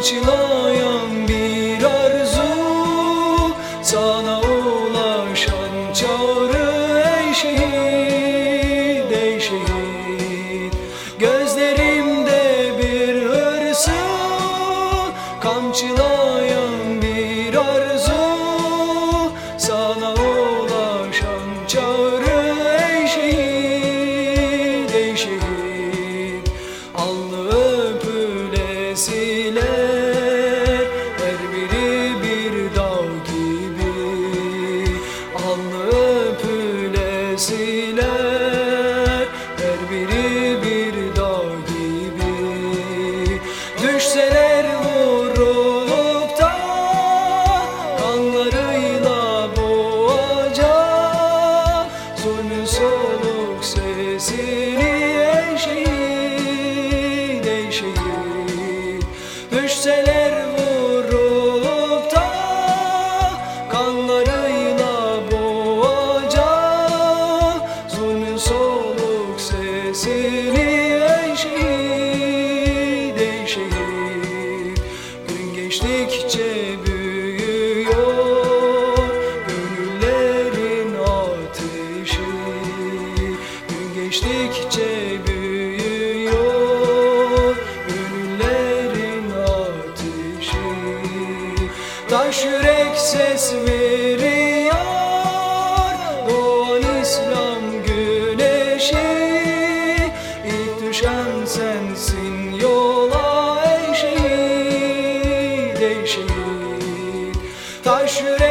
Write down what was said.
kamçılayan bir arzu. Sana ulaşan çağrı ey şehir. in Değiştikçe büyüyor gönüllerin ateşi Taş yürek ses veriyor Doğan İslam güneşi. İlk düşen sensin yola eşi Değişik taş yürek